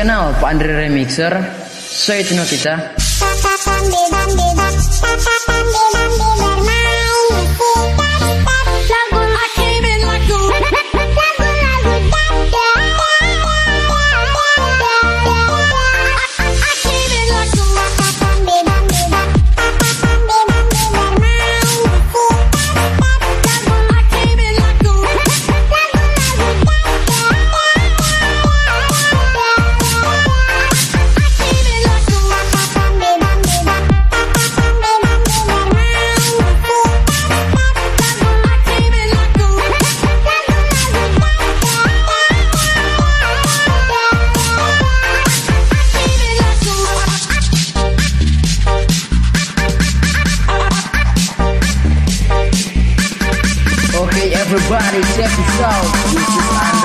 Andre Remixer. So itu no kita everybody's every soul. Jesus, I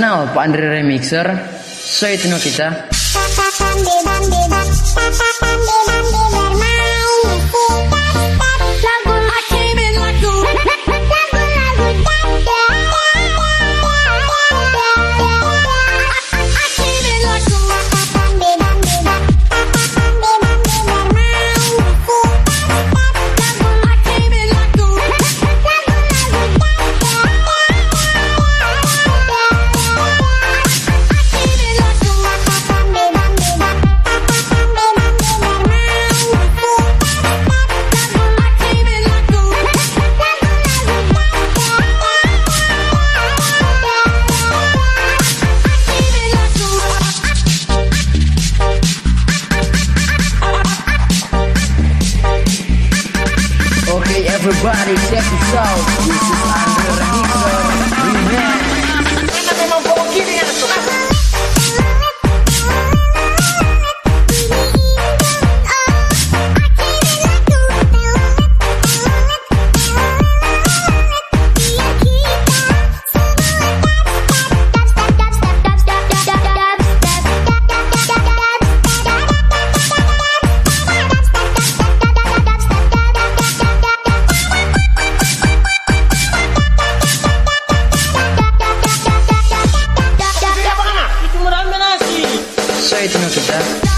kenal Pak Andre Remixer So itu no kita. yourself. waiting until death.